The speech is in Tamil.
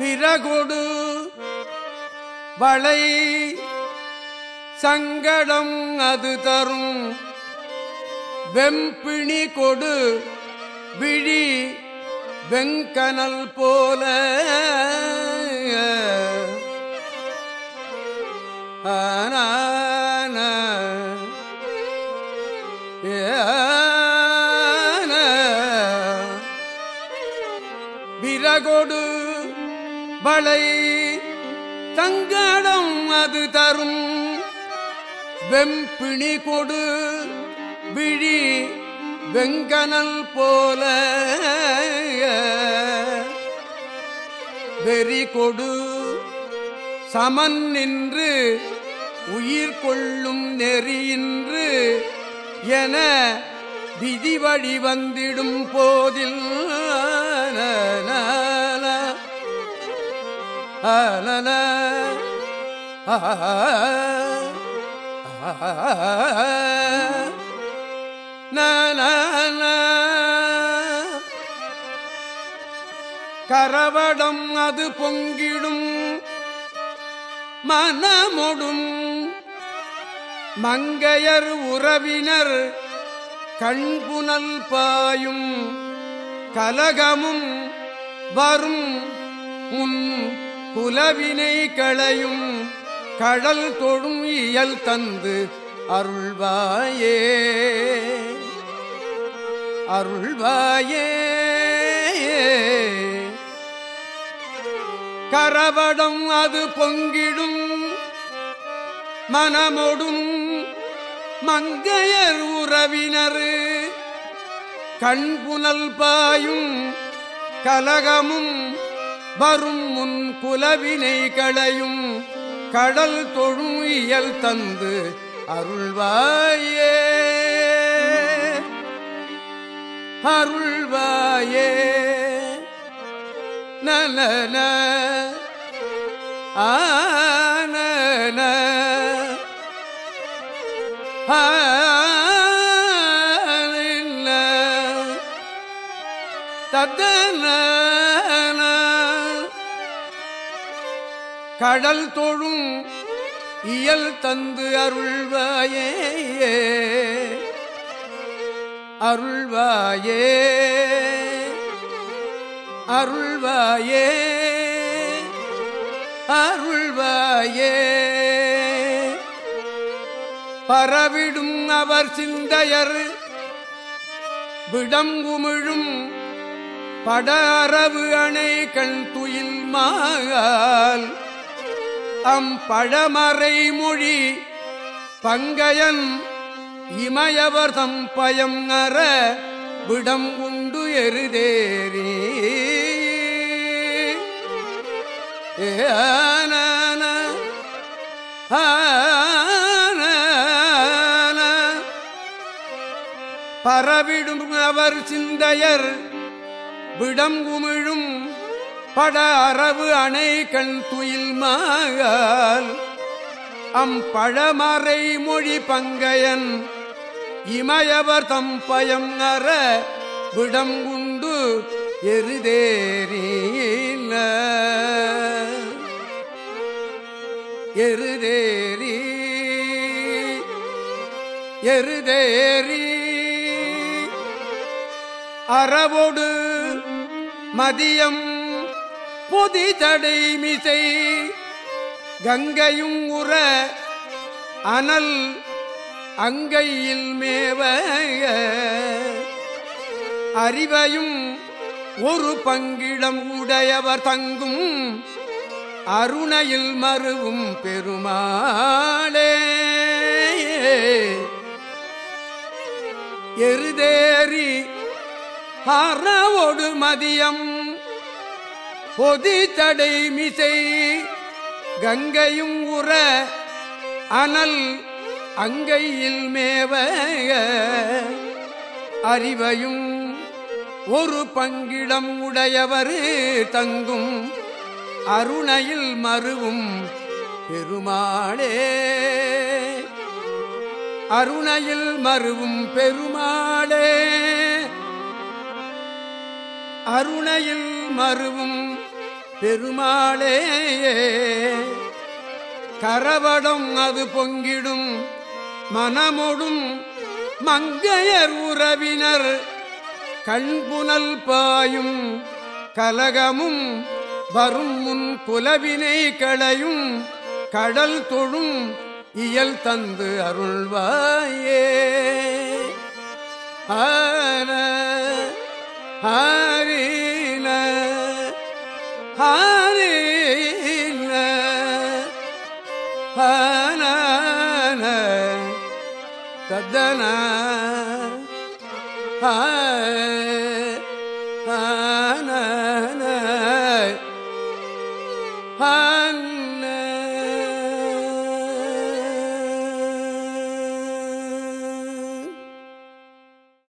விரகொடு வளை சங்கடம் அது தரும். வெம்பிணி கொடு விழி வெங்கனல் போல. ஆன விரகொடு வளை தங்கடம் அது தரும். வெம்பிணி கொடு விழி வெங்கனல் போல. வெறி கொடு சமன் நின்று உயிர் கொள்ளும் நெறியின்று என விதி வழி வந்திடும் போதில். அலல கரவடம் அது பொங்கிடும் மனமொடும். மங்கையர் உறவினர் கண்புனல் பாயும் கலகமும் வரும் உன் புலவினை களையும் கடல் தொழும் இயல் தந்து அருள்வாயே. அருள்வாயே. கரவடம் அது பொங்கிடும் மனமொடும் மங்கையர் உறவினர் கண்புனல் பாயும் கலகமும் வரும் முன் குலவினை களையும் கடல் தொழும் இயல் தந்து அருள்வாயே. அருள்வாயே. நலன ஆன தத்தன கடல் தொழும் இயல் தந்து அருள்வாயே. அருள்வாயே. அருள்வாயே. அருள்வாயே. பரவிடும் அவர் சிந்தையர் விடங்குமிழும் படரவு அணை கண் துயில் மாகால். அம் பழமறை மொழி பங்கயன் இமயவர் தம்பயம் அற விடம் உண்டு எருதேரி ஏன பரவிடும் அவர் சிந்தையர் விடம் உமிழும் பட அரவு அணை கண் துயில் மாகால் அம் பழமறை மொழி பங்கையன் இமயவர் தம் பயம் அற விடம் உண்டு எருதேரீல எருதேரி எருதேரி அறவோடு மதியம் பொதி தடைமிசை கங்கையும் உற அனல் அங்கையில் மேவ அறிவையும் ஒரு பங்கிடம் உடையவர் தங்கும் அருணையில் மறுவும் பெருமாளே. எருதேறி அறவோடு மதியம் பொதி தடை மிசை கங்கையும் உற அனல் அங்கையில் மேவ அறிவையும் ஒரு பங்கிடம் உடையவர் தங்கும் அருணையில் மறுவும் பெருமாளே. அருணையில் மறுவும் பெருமாளே. அருணையில் மறுவும் பெருமாளே கரவடம் அது பொங்கிடும் மனமொடும் மங்கையர் உறவினர். கண்புனல் பாயும் கலகமும் வரும் முன் குலவினை களையும் கடல் தொழும் இயல் தந்து அருள்வாயே. ஆ தத்தன ஆ